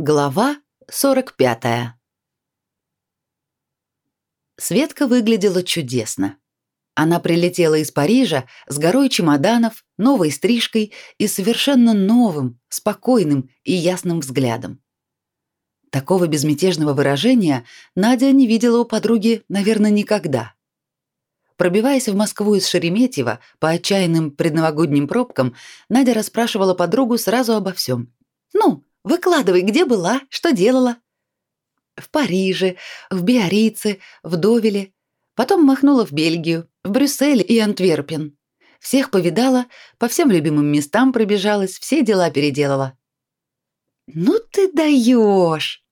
Глава 45. Светка выглядела чудесно. Она прилетела из Парижа с горой чемоданов, новой стрижкой и совершенно новым, спокойным и ясным взглядом. Такого безмятежного выражения Надя не видела у подруги, наверное, никогда. Пробиваясь в Москву из Шереметьево по отчаянным предновогодним пробкам, Надя расспрашивала подругу сразу обо всем. «Ну, выкладывай, где была, что делала?» «В Париже, в Биорице, в Довеле. Потом махнула в Бельгию, в Брюссель и Антверпен. Всех повидала, по всем любимым местам пробежалась, все дела переделала». «Ну ты даешь!»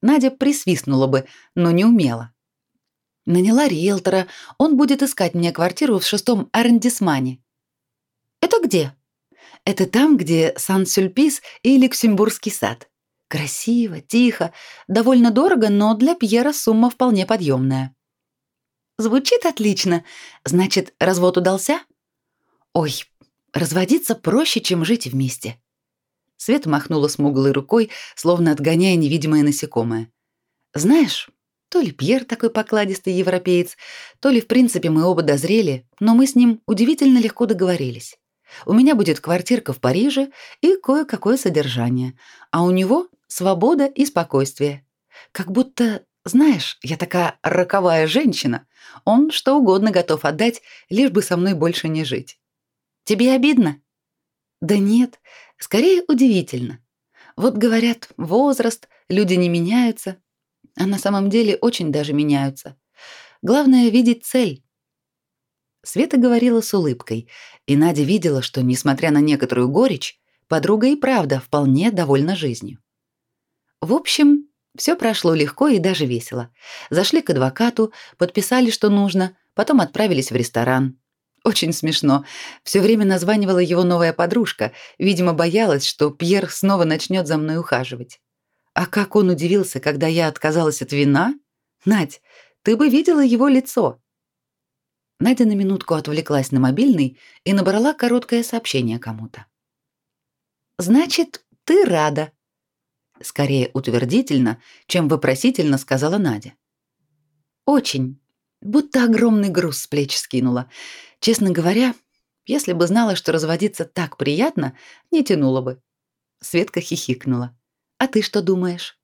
Надя присвистнула бы, но не умела. Наняла риэлтора, он будет искать мне квартиру в шестом арендисмане. Это где? Это там, где Сан-Сюльпис и Люксембургский сад. Красиво, тихо, довольно дорого, но для Пьера сумма вполне подъемная. Звучит отлично. Значит, развод удался? Ой, разводиться проще, чем жить вместе. Свет махнула смуглой рукой, словно отгоняя невидимое насекомое. Знаешь, то ли Пьер такой покладистый европеец, то ли в принципе мы оба дозрели, но мы с ним удивительно легко договорились. У меня будет квартирка в Париже и кое-какое содержание, а у него свобода и спокойствие. Как будто, знаешь, я такая роковая женщина, он что угодно готов отдать, лишь бы со мной больше не жить. Тебе обидно? Да нет, скорее удивительно. Вот говорят, возраст, люди не меняются, а на самом деле очень даже меняются. Главное — видеть цель. Света говорила с улыбкой, и Надя видела, что, несмотря на некоторую горечь, подруга и правда вполне довольна жизнью. В общем, все прошло легко и даже весело. Зашли к адвокату, подписали, что нужно, потом отправились в ресторан. Очень смешно. Все время названивала его новая подружка, видимо, боялась, что Пьер снова начнет за мной ухаживать. А как он удивился, когда я отказалась от вина? Надь, ты бы видела его лицо. Надя на минутку отвлеклась на мобильный и набрала короткое сообщение кому-то. Значит, ты рада? Скорее утвердительно, чем вопросительно сказала Надя. Очень. Будто огромный груз с плеч скинула. Честно говоря, если бы знала, что разводиться так приятно, не тянула бы. Светка хихикнула. А ты что думаешь?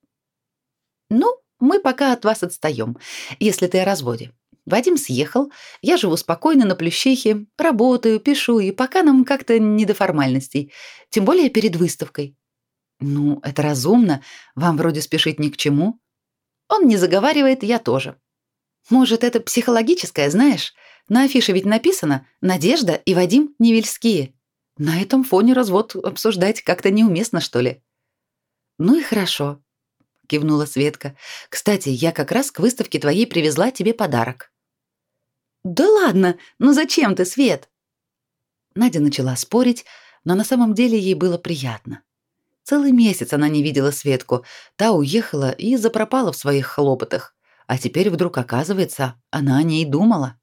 Ну, мы пока от вас отстаем, если ты о разводе. Вадим съехал, я живу спокойно на Плющихе, работаю, пишу, и пока нам как-то не до формальностей, тем более перед выставкой. Ну, это разумно, вам вроде спешить ни к чему. Он не заговаривает, я тоже. Может, это психологическое, знаешь? На афише ведь написано «Надежда и Вадим Невельские». На этом фоне развод обсуждать как-то неуместно, что ли. Ну и хорошо, кивнула Светка. Кстати, я как раз к выставке твоей привезла тебе подарок. Да ладно, ну зачем ты, Свет? Надя начала спорить, но на самом деле ей было приятно. Целый месяц она не видела Светку, та уехала и запропала в своих хлопотах, а теперь вдруг оказывается, она о ней думала.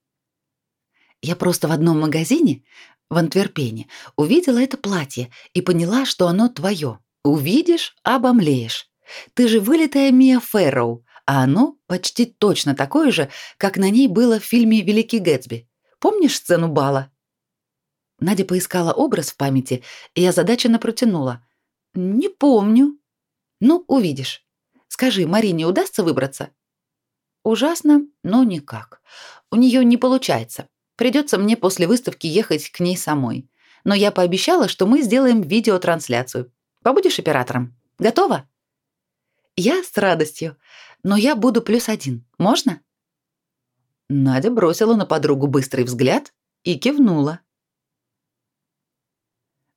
Я просто в одном магазине в Антверпене увидела это платье и поняла, что оно твое. Увидишь — обомлеешь. Ты же вылитая Мия Фэрроу, а оно почти точно такое же, как на ней было в фильме «Великий Гэтсби». Помнишь сцену бала?» Надя поискала образ в памяти и озадаченно протянула. «Не помню». «Ну, увидишь. Скажи, Марине удастся выбраться?» «Ужасно, но никак. У нее не получается. Придется мне после выставки ехать к ней самой. Но я пообещала, что мы сделаем видеотрансляцию. Побудешь оператором? Готова? Я с радостью, но я буду плюс один. Можно? Надя бросила на подругу быстрый взгляд и кивнула.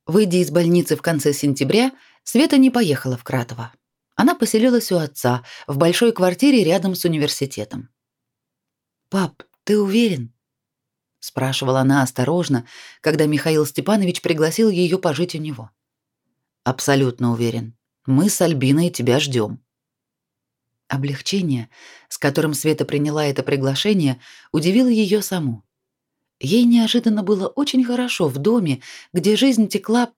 Выйдя из больницы в конце сентября, Света не поехала в Кратово. Она поселилась у отца в большой квартире рядом с университетом. «Пап, ты уверен?» — спрашивала она осторожно, когда Михаил Степанович пригласил ее пожить у него. Абсолютно уверен. Мы с Альбиной тебя ждем. Облегчение, с которым Света приняла это приглашение, удивило ее саму. Ей неожиданно было очень хорошо в доме, где жизнь текла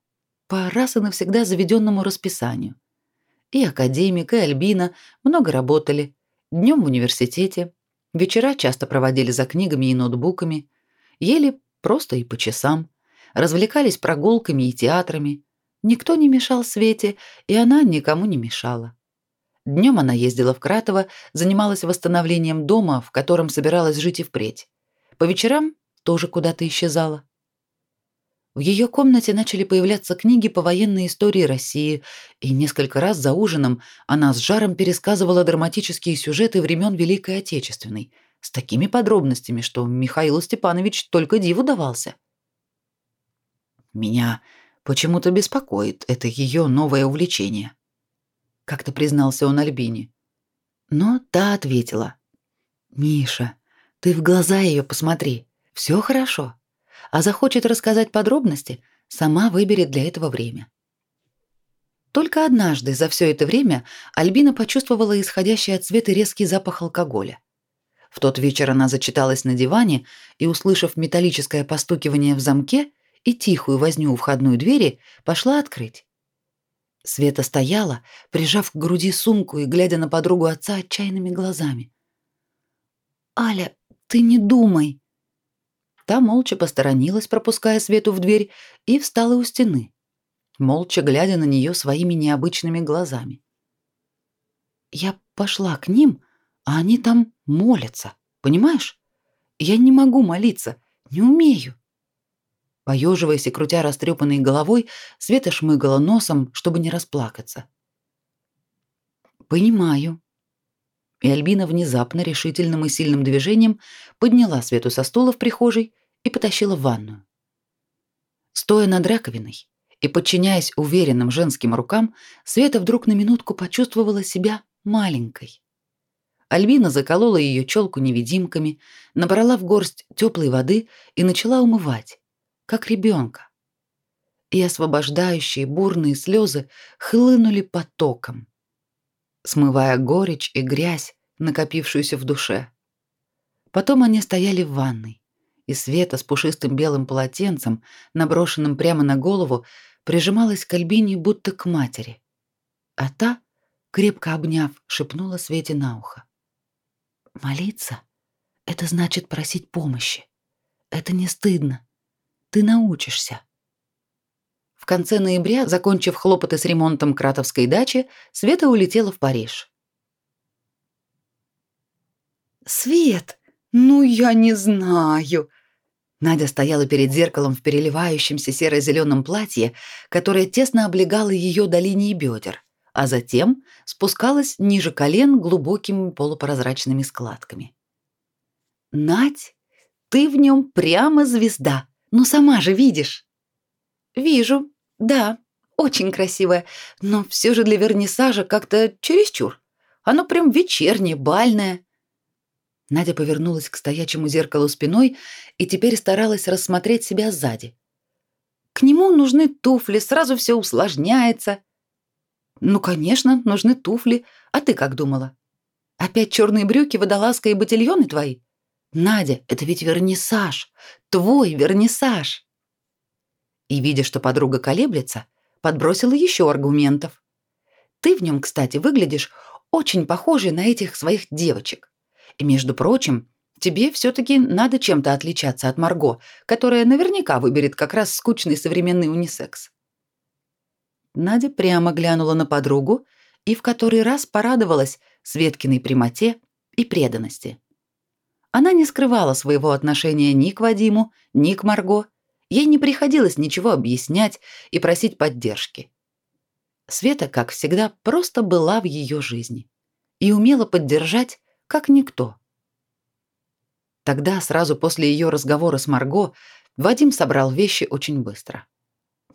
по раз и навсегда заведенному расписанию. И академик, и Альбина много работали. Днем в университете, вечера часто проводили за книгами и ноутбуками, ели просто и по часам, развлекались прогулками и театрами. Никто не мешал Свете, и она никому не мешала. Днем она ездила в Кратово, занималась восстановлением дома, в котором собиралась жить и впредь. По вечерам тоже куда-то исчезала. В ее комнате начали появляться книги по военной истории России, и несколько раз за ужином она с жаром пересказывала драматические сюжеты времен Великой Отечественной, с такими подробностями, что Михаил Степанович только диву давался. Меня почему-то беспокоит это ее новое увлечение, как-то признался он Альбине. Но та ответила: "Миша, ты в глаза ее посмотри. все хорошо а захочет рассказать подробности, сама выберет для этого время. Только однажды за все это время Альбина почувствовала исходящий от Светы резкий запах алкоголя. В тот вечер она зачиталась на диване и, услышав металлическое постукивание в замке и тихую возню у входной двери, пошла открыть. Света стояла, прижав к груди сумку и глядя на подругу отца отчаянными глазами. «Аля, ты не думай!» Та молча посторонилась, пропуская Свету в дверь, и встала у стены, молча глядя на нее своими необычными глазами. Я пошла к ним, а они там молятся, понимаешь? Я не могу молиться, не умею. Поеживаясь и крутя растрепанной головой, Света шмыгала носом, чтобы не расплакаться. «Понимаю». И Альбина внезапно решительным и сильным движением подняла Свету со стула в прихожей и потащила в ванную. Стоя над раковиной и подчиняясь уверенным женским рукам, Света вдруг на минутку почувствовала себя маленькой. Альбина заколола ее челку невидимками, набрала в горсть теплой воды и начала умывать, как ребенка. И освобождающие бурные слезы хлынули потоком, смывая горечь и грязь, накопившуюся в душе. Потом они стояли в ванной, и Света с пушистым белым полотенцем, наброшенным прямо на голову, прижималась к Альбине будто к матери. А та, крепко обняв, шепнула Свете на ухо. «Молиться — это значит просить помощи. Это не стыдно. Ты научишься». В конце ноября, закончив хлопоты с ремонтом Кратовской дачи, Света улетела в Париж. «Свет, ну я не знаю», Надя стояла перед зеркалом в переливающемся серо-зеленом платье, которое тесно облегало ее до линии бедер, а затем спускалось ниже колен глубокими полупрозрачными складками. «Надь, ты в нем прямо звезда, ну сама же видишь». «Вижу, да, очень красивое, но все же для вернисажа как-то чересчур. Оно прям вечернее, бальное». Надя повернулась к стоячему зеркалу спиной и теперь старалась рассмотреть себя сзади. К нему нужны туфли, сразу все усложняется. Ну, конечно, нужны туфли. А ты как думала? Опять черные брюки, водолазка и ботильоны твои? Надя, это ведь вернисаж. Твой вернисаж. И видя, что подруга колеблется, подбросила еще аргументов. Ты в нем, кстати, выглядишь очень похожей на этих своих девочек. И, между прочим, тебе все-таки надо чем-то отличаться от Марго, которая наверняка выберет как раз скучный современный унисекс. Надя прямо глянула на подругу и в который раз порадовалась Светкиной прямоте и преданности. Она не скрывала своего отношения ни к Вадиму, ни к Марго. Ей не приходилось ничего объяснять и просить поддержки. Света, как всегда, просто была в ее жизни и умела поддержать как никто. Тогда, сразу после ее разговора с Марго, Вадим собрал вещи очень быстро.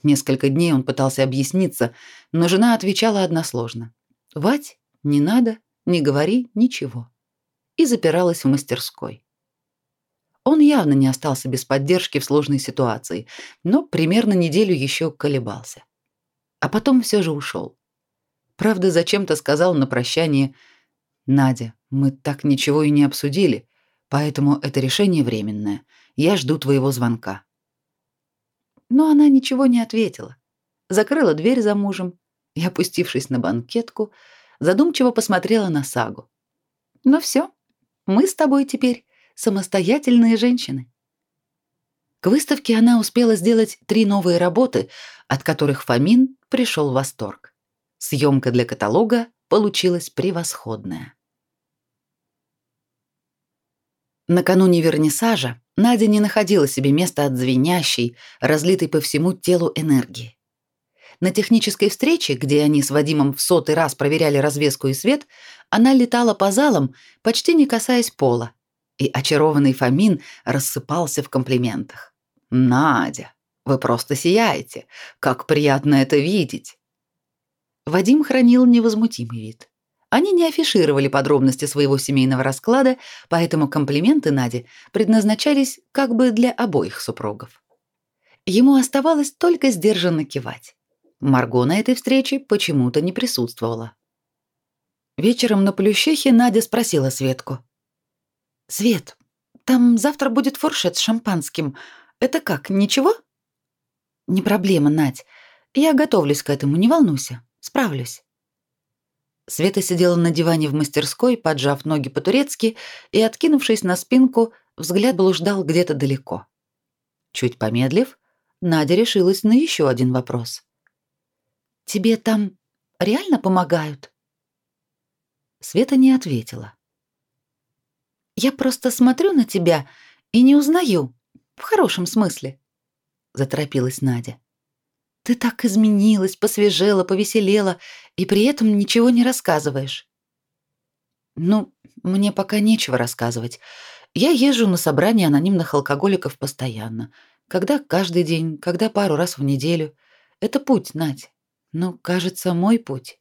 Несколько дней он пытался объясниться, но жена отвечала односложно. «Вать, не надо, не говори ничего». И запиралась в мастерской. Он явно не остался без поддержки в сложной ситуации, но примерно неделю еще колебался. А потом все же ушел. Правда, зачем-то сказал на прощание «Надя, мы так ничего и не обсудили, поэтому это решение временное. Я жду твоего звонка. Но она ничего не ответила. Закрыла дверь за мужем и, опустившись на банкетку, задумчиво посмотрела на Сагу. «Ну все, мы с тобой теперь самостоятельные женщины». К выставке она успела сделать три новые работы, от которых Фомин пришел в восторг. Съемка для каталога получилась превосходная. Накануне вернисажа Надя не находила себе места от звенящей, разлитой по всему телу энергии. На технической встрече, где они с Вадимом в сотый раз проверяли развеску и свет, она летала по залам, почти не касаясь пола, и очарованный Фомин рассыпался в комплиментах. «Надя, вы просто сияете! Как приятно это видеть!» Вадим хранил невозмутимый вид. Они не афишировали подробности своего семейного расклада, поэтому комплименты Наде предназначались как бы для обоих супругов. Ему оставалось только сдержанно кивать. Марго на этой встрече почему-то не присутствовала. Вечером на Плющихе Надя спросила Светку. «Свет, там завтра будет фуршет с шампанским. Это как, ничего?» «Не проблема, Надь. Я готовлюсь к этому, не волнуйся. Справлюсь». Света сидела на диване в мастерской, поджав ноги по-турецки и, откинувшись на спинку, взгляд блуждал где-то далеко. Чуть помедлив, Надя решилась на еще один вопрос. «Тебе там реально помогают?» Света не ответила. «Я просто смотрю на тебя и не узнаю, в хорошем смысле», — заторопилась Надя. Ты так изменилась, посвежела, повеселела, и при этом ничего не рассказываешь. Ну, мне пока нечего рассказывать. Я езжу на собрания анонимных алкоголиков постоянно. Когда каждый день, когда пару раз в неделю. Это путь, Надь. Ну, кажется, мой путь.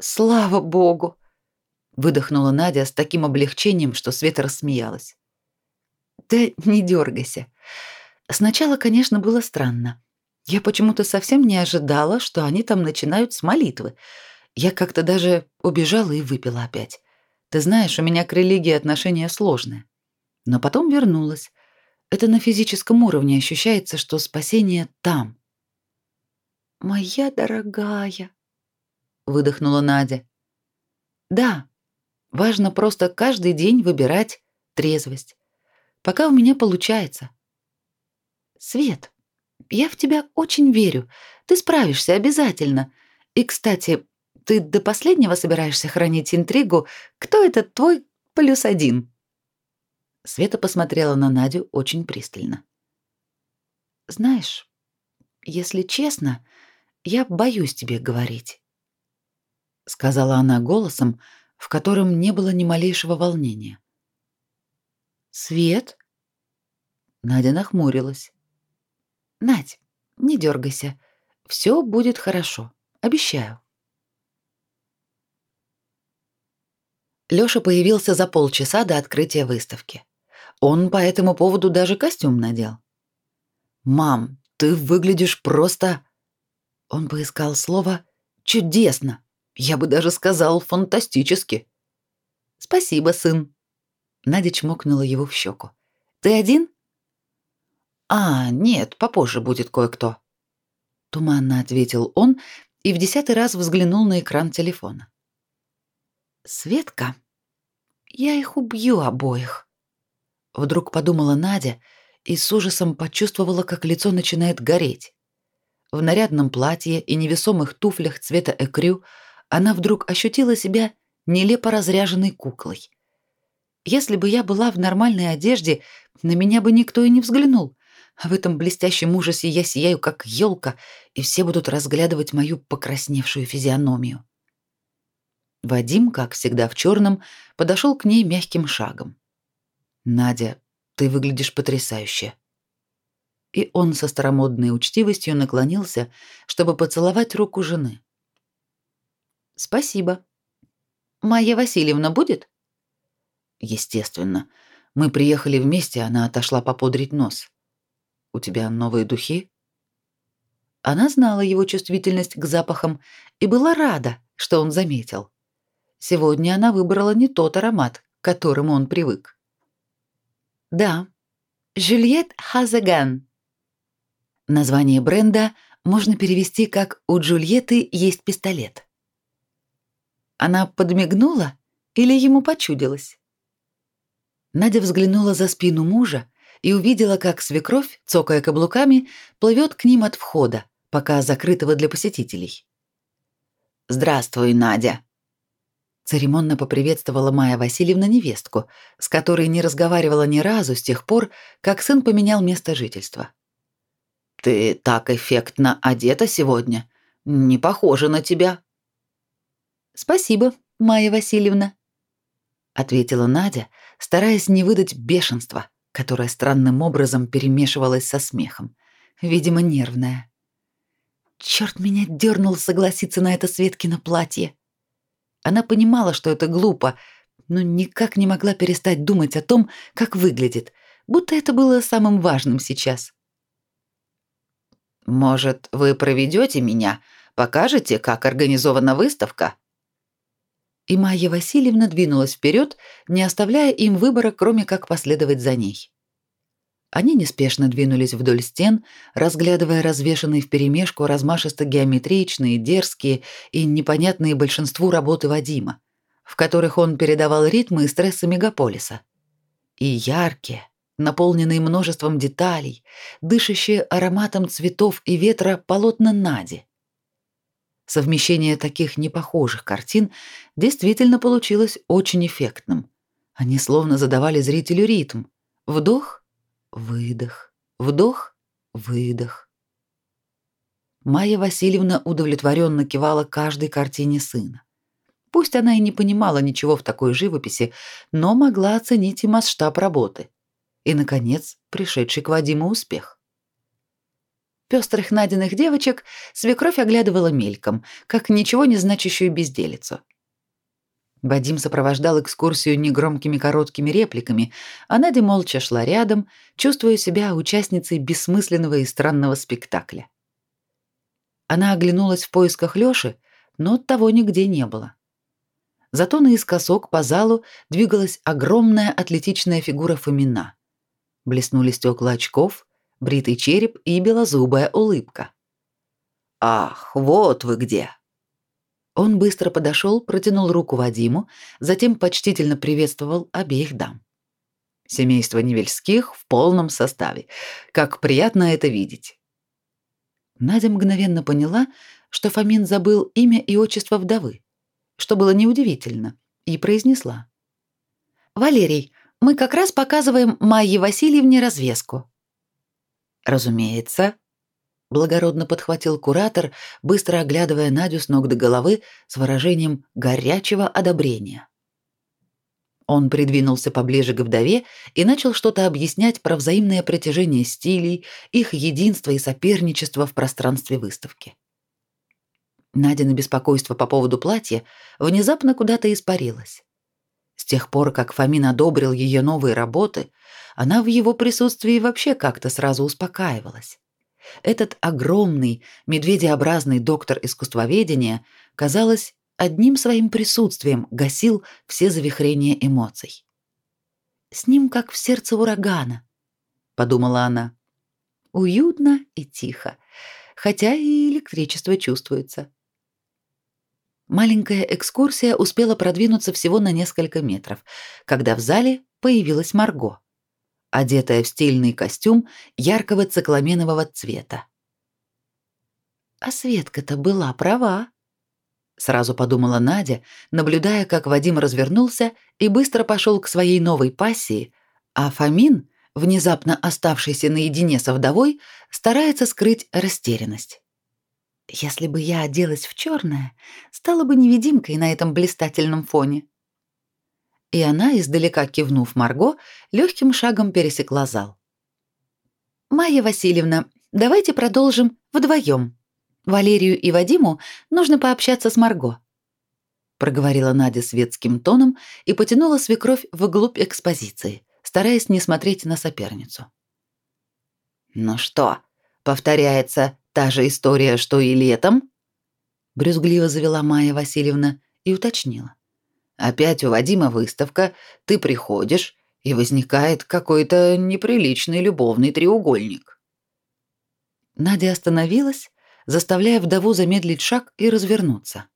Слава богу, выдохнула Надя с таким облегчением, что Света рассмеялась. Да не дергайся. Сначала, конечно, было странно. Я почему-то совсем не ожидала, что они там начинают с молитвы. Я как-то даже убежала и выпила опять. Ты знаешь, у меня к религии отношения сложные. Но потом вернулась. Это на физическом уровне ощущается, что спасение там. Моя дорогая, выдохнула Надя. Да. Важно просто каждый день выбирать трезвость. Пока у меня получается. Свет, я в тебя очень верю. Ты справишься обязательно. И, кстати, ты до последнего собираешься хранить интригу, кто этот твой плюс один?» Света посмотрела на Надю очень пристально. «Знаешь, если честно, я боюсь тебе говорить», — сказала она голосом, в котором не было ни малейшего волнения. «Свет?» Надя нахмурилась. Надь, не дергайся. Все будет хорошо. Обещаю. Лёша появился за полчаса до открытия выставки. Он по этому поводу даже костюм надел. «Мам, ты выглядишь просто...» Он поискал слово «чудесно». Я бы даже сказал «фантастически». «Спасибо, сын». Надя чмокнула его в щеку. «Ты один?» «А, нет, попозже будет кое-кто», — туманно ответил он и в десятый раз взглянул на экран телефона. «Светка, я их убью обоих», — вдруг подумала Надя и с ужасом почувствовала, как лицо начинает гореть. В нарядном платье и невесомых туфлях цвета экрю она вдруг ощутила себя нелепо разряженной куклой. Если бы я была в нормальной одежде, на меня бы никто и не взглянул, а в этом блестящем ужасе я сияю, как елка, и все будут разглядывать мою покрасневшую физиономию. Вадим, как всегда в черном, подошел к ней мягким шагом. «Надя, ты выглядишь потрясающе». И он со старомодной учтивостью наклонился, чтобы поцеловать руку жены. «Спасибо. Майя Васильевна будет?» «Естественно. Мы приехали вместе, она отошла попудрить нос». У тебя новые духи? Она знала его чувствительность к запахам и была рада, что он заметил. Сегодня она выбрала не тот аромат, к которому он привык. Да, Жюльет Хазаган. Название бренда можно перевести как «у Джульетты есть пистолет». Она подмигнула или ему почудилось? Надя взглянула за спину мужа и увидела, как свекровь, цокая каблуками, плывет к ним от входа, пока закрытого для посетителей. «Здравствуй, Надя!» Церемонно поприветствовала Майя Васильевна невестку, с которой не разговаривала ни разу с тех пор, как сын поменял место жительства. «Ты так эффектно одета сегодня. Не похожа на тебя». «Спасибо, Майя Васильевна», — ответила Надя, стараясь не выдать бешенства, которое странным образом перемешивалось со смехом, видимо, нервное. Черт меня дернул согласиться на это Светкино платье. Она понимала, что это глупо, но никак не могла перестать думать о том, как выглядит, будто это было самым важным сейчас. «Может, вы проведете меня, покажете, как организована выставка?» И Майя Васильевна двинулась вперед, не оставляя им выбора, кроме как последовать за ней. Они неспешно двинулись вдоль стен, разглядывая развешанные вперемешку размашисто-геометричные, дерзкие и непонятные большинству работы Вадима, в которых он передавал ритмы и стрессы мегаполиса. И яркие, наполненные множеством деталей, дышащие ароматом цветов и ветра полотна Нади. Совмещение таких непохожих картин действительно получилось очень эффектным. Они словно задавали зрителю ритм. Вдох Выдох, вдох, выдох. Майя Васильевна удовлетворенно кивала каждой картине сына. Пусть она и не понимала ничего в такой живописи, но могла оценить и масштаб работы. И, наконец, пришедший к Вадиму успех. Пестрых Надиных девочек свекровь оглядывала мельком, как ничего не значащую безделицу — Вадим сопровождал экскурсию негромкими короткими репликами, а Надя молча шла рядом, чувствуя себя участницей бессмысленного и странного спектакля. Она оглянулась в поисках Лёши, но того нигде не было. Зато наискосок по залу двигалась огромная атлетичная фигура Фомина. Блеснули стекла очков, бритый череп и белозубая улыбка. «Ах, вот вы где!» Он быстро подошел, протянул руку Вадиму, затем почтительно приветствовал обеих дам. Семейство Невельских в полном составе. Как приятно это видеть. Надя мгновенно поняла, что Фомин забыл имя и отчество вдовы, что было неудивительно, и произнесла: "Валерий, мы как раз показываем Майе Васильевне развеску". "Разумеется", благородно подхватил куратор, быстро оглядывая Надю с ног до головы с выражением горячего одобрения. Он придвинулся поближе к вдове и начал что-то объяснять про взаимное притяжение стилей, их единство и соперничество в пространстве выставки. Надя на беспокойство по поводу платья внезапно куда-то испарилась. С тех пор, как Фомин одобрил ее новые работы, она в его присутствии вообще как-то сразу успокаивалась. Этот огромный, медведеобразный доктор искусствоведения, казалось, одним своим присутствием гасил все завихрения эмоций. «С ним как в сердце урагана», — подумала она. «Уютно и тихо, хотя и электричество чувствуется». Маленькая экскурсия успела продвинуться всего на несколько метров, когда в зале появилась Марго одетая в стильный костюм яркого цикламенового цвета. А Светка-то была права, сразу подумала Надя, наблюдая, как Вадим развернулся и быстро пошел к своей новой пассии, а Фомин, внезапно оставшийся наедине со вдовой, старается скрыть растерянность. Если бы я оделась в черное, стала бы невидимкой на этом блистательном фоне и она, издалека кивнув Марго, легким шагом пересекла зал. «Майя Васильевна, давайте продолжим вдвоем. Валерию и Вадиму нужно пообщаться с Марго», проговорила Надя светским тоном и потянула свекровь вглубь экспозиции, стараясь не смотреть на соперницу. «Ну что, повторяется та же история, что и летом?» брюзгливо завела Майя Васильевна и уточнила. Опять у Вадима выставка, ты приходишь, и возникает какой-то неприличный любовный треугольник. Надя остановилась, заставляя вдову замедлить шаг и развернуться.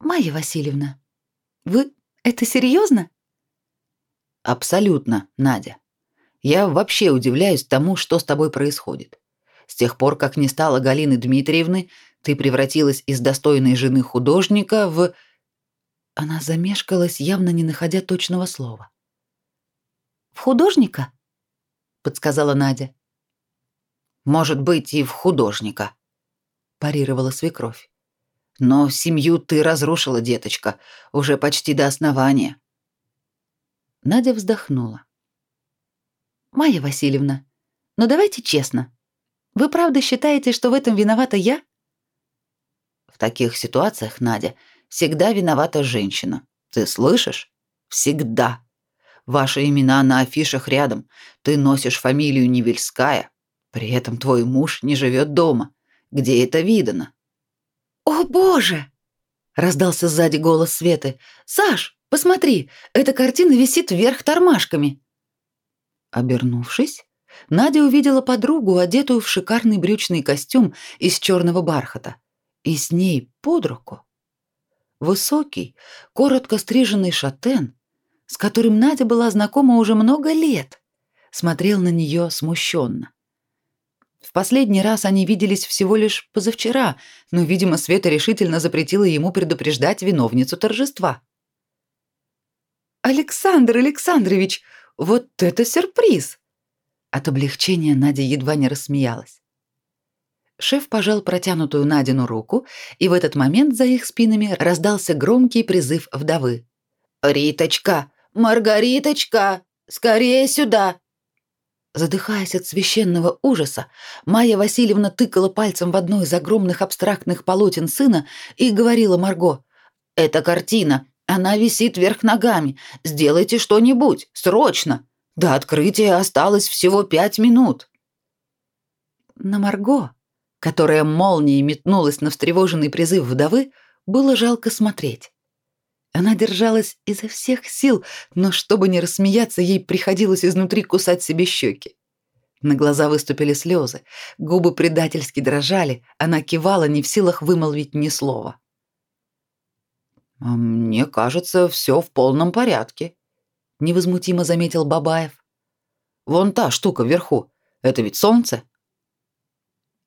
«Майя Васильевна, вы это серьезно? «Абсолютно, Надя. Я вообще удивляюсь тому, что с тобой происходит. С тех пор, как не стало Галины Дмитриевны, ты превратилась из достойной жены художника в...» Она замешкалась, явно не находя точного слова. «В художника?» — подсказала Надя. «Может быть, и в художника», — парировала свекровь. «Но семью ты разрушила, деточка, уже почти до основания». Надя вздохнула. «Майя Васильевна, но давайте честно. Вы правда считаете, что в этом виновата я?» «В таких ситуациях, Надя, всегда виновата женщина. Ты слышишь? Всегда. Ваши имена на афишах рядом. Ты носишь фамилию Невельская. При этом твой муж не живет дома. Где это видано? О, боже! раздался сзади голос Светы. Саш, посмотри, эта картина висит вверх тормашками. Обернувшись, Надя увидела подругу, одетую в шикарный брючный костюм из черного бархата, и с ней под руку высокий, коротко стриженный шатен с которым Надя была знакома уже много лет, смотрел на нее смущенно. В последний раз они виделись всего лишь позавчера, но, видимо, Света решительно запретила ему предупреждать виновницу торжества. «Александр Александрович, вот это сюрприз!» От облегчения Надя едва не рассмеялась. Шеф пожал протянутую Надину руку, и в этот момент за их спинами раздался громкий призыв вдовы. «Риточка, Маргариточка, скорее сюда!» Задыхаясь от священного ужаса, Майя Васильевна тыкала пальцем в одно из огромных абстрактных полотен сына и говорила Марго: "Это картина, она висит вверх ногами. Сделайте что-нибудь, срочно. До открытия осталось всего пять минут". На Марго, которая молнией метнулась на встревоженный призыв вдовы, было жалко смотреть. Она держалась изо всех сил, но чтобы не рассмеяться, ей приходилось изнутри кусать себе щеки. На глаза выступили слезы, губы предательски дрожали, она кивала, не в силах вымолвить ни слова. «А «Мне кажется, все в полном порядке», — невозмутимо заметил Бабаев. «Вон та штука вверху, это ведь солнце?»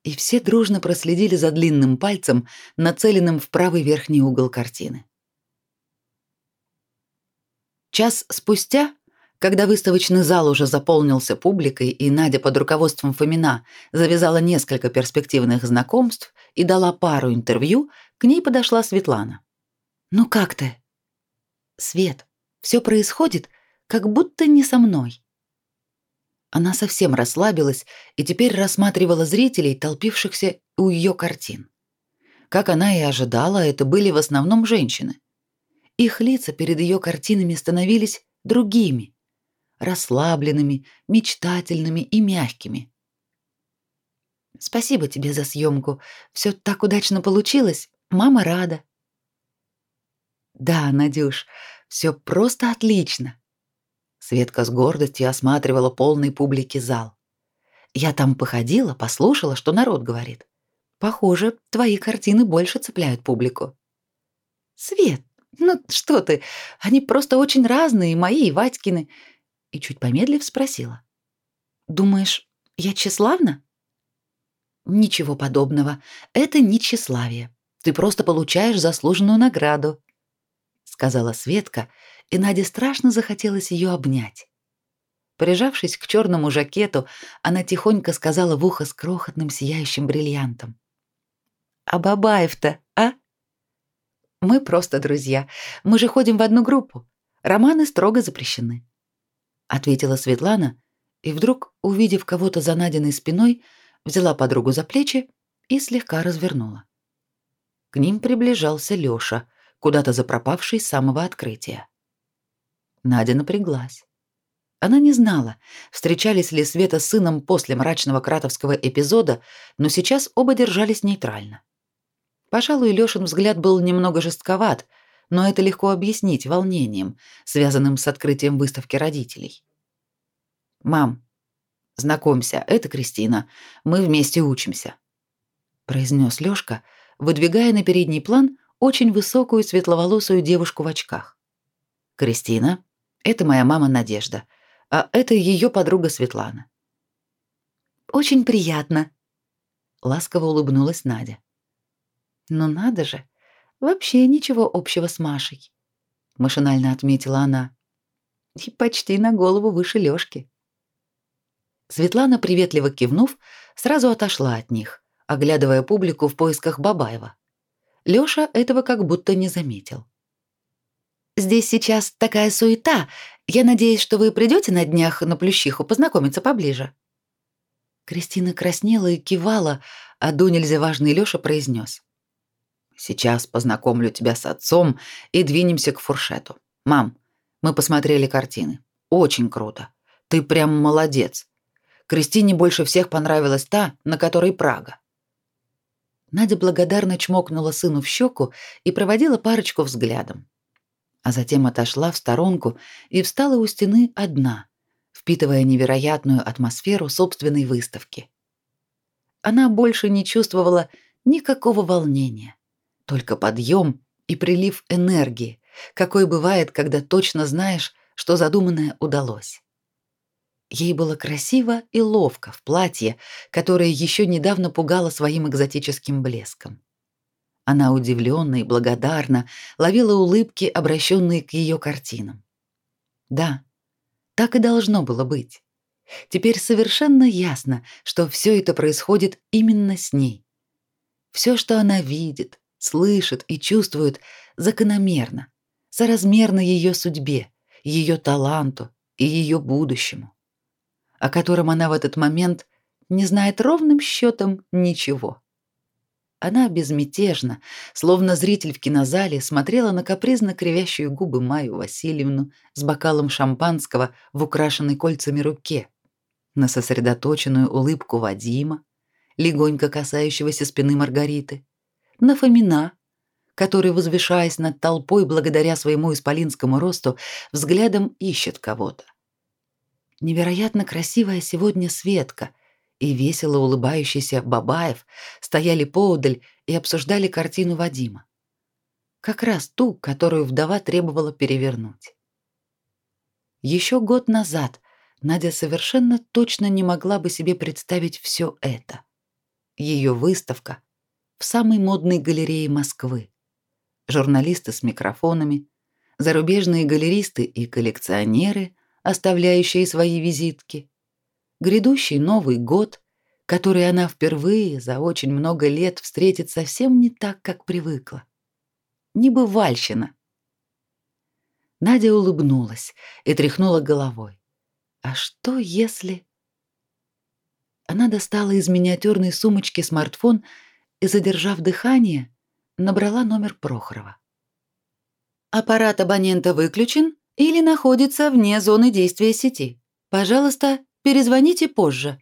И все дружно проследили за длинным пальцем, нацеленным в правый верхний угол картины. Час спустя, когда выставочный зал уже заполнился публикой, и Надя под руководством Фомина завязала несколько перспективных знакомств и дала пару интервью, к ней подошла Светлана. «Ну как ты?» «Свет, все происходит, как будто не со мной». Она совсем расслабилась и теперь рассматривала зрителей, толпившихся у ее картин. Как она и ожидала, это были в основном женщины. Их лица перед ее картинами становились другими, расслабленными, мечтательными и мягкими. Спасибо тебе за съемку. Все так удачно получилось. Мама рада. Да, Надюш, все просто отлично. Светка с гордостью осматривала полный публики зал. Я там походила, послушала, что народ говорит. Похоже, твои картины больше цепляют публику. Свет, ну что ты, они просто очень разные, мои и Ватькины. И чуть помедлив спросила. Думаешь, я тщеславна? Ничего подобного. Это не тщеславие. Ты просто получаешь заслуженную награду, сказала Светка, и Наде страшно захотелось ее обнять. Прижавшись к черному жакету, она тихонько сказала в ухо с крохотным сияющим бриллиантом: "А Бабаев-то, а?" Мы просто друзья. Мы же ходим в одну группу. Романы строго запрещены. Ответила Светлана и вдруг, увидев кого-то за Надиной спиной, взяла подругу за плечи и слегка развернула. К ним приближался Лёша, куда-то запропавший с самого открытия. Надя напряглась. Она не знала, встречались ли Света с сыном после мрачного кратовского эпизода, но сейчас оба держались нейтрально. Пожалуй, Лёшин взгляд был немного жестковат, но это легко объяснить волнением, связанным с открытием выставки родителей. «Мам, знакомься, это Кристина. Мы вместе учимся», произнес Лёшка, выдвигая на передний план очень высокую светловолосую девушку в очках. Кристина, это моя мама Надежда, а это ее подруга Светлана. Очень приятно, ласково улыбнулась Надя. Ну надо же, вообще ничего общего с Машей, машинально отметила она. И почти на голову выше Лёшки. Светлана, приветливо кивнув, сразу отошла от них, оглядывая публику в поисках Бабаева. Лёша этого как будто не заметил. Здесь сейчас такая суета. Я надеюсь, что вы придете на днях на Плющиху познакомиться поближе. Кристина краснела и кивала, а до нельзя важный Лёша произнес: "Сейчас познакомлю тебя с отцом и двинемся к фуршету. Мам, мы посмотрели картины. Очень круто. Ты прям молодец. Кристине больше всех понравилась та, на которой Прага. Надя благодарно чмокнула сыну в щеку и проводила парочку взглядом. А затем отошла в сторонку и встала у стены одна, впитывая невероятную атмосферу собственной выставки. Она больше не чувствовала никакого волнения, только подъем и прилив энергии, какой бывает, когда точно знаешь, что задуманное удалось. Ей было красиво и ловко в платье, которое еще недавно пугало своим экзотическим блеском. Она удивленно и благодарна ловила улыбки, обращенные к ее картинам. Да, так и должно было быть. Теперь совершенно ясно, что все это происходит именно с ней. Все, что она видит, слышит и чувствует, закономерно, соразмерно ее судьбе, ее таланту и ее будущему о котором она в этот момент не знает ровным счетом ничего. Она безмятежно, словно зритель в кинозале, смотрела на капризно кривящую губы Майю Васильевну с бокалом шампанского в украшенной кольцами руке, на сосредоточенную улыбку Вадима, легонько касающегося спины Маргариты, на Фомина, который, возвышаясь над толпой благодаря своему исполинскому росту, взглядом ищет кого-то. Невероятно красивая сегодня Светка и весело улыбающийся Бабаев стояли поодаль и обсуждали картину Вадима. Как раз ту, которую вдова требовала перевернуть. Еще год назад Надя совершенно точно не могла бы себе представить все это. Ее выставка в самой модной галерее Москвы. Журналисты с микрофонами, зарубежные галеристы и коллекционеры – оставляющие свои визитки, грядущий Новый год, который она впервые за очень много лет встретит совсем не так, как привыкла. Небывальщина. Надя улыбнулась и тряхнула головой. А что если... Она достала из миниатюрной сумочки смартфон и, задержав дыхание, набрала номер Прохорова. «Аппарат абонента выключен или находится вне зоны действия сети. Пожалуйста, перезвоните позже.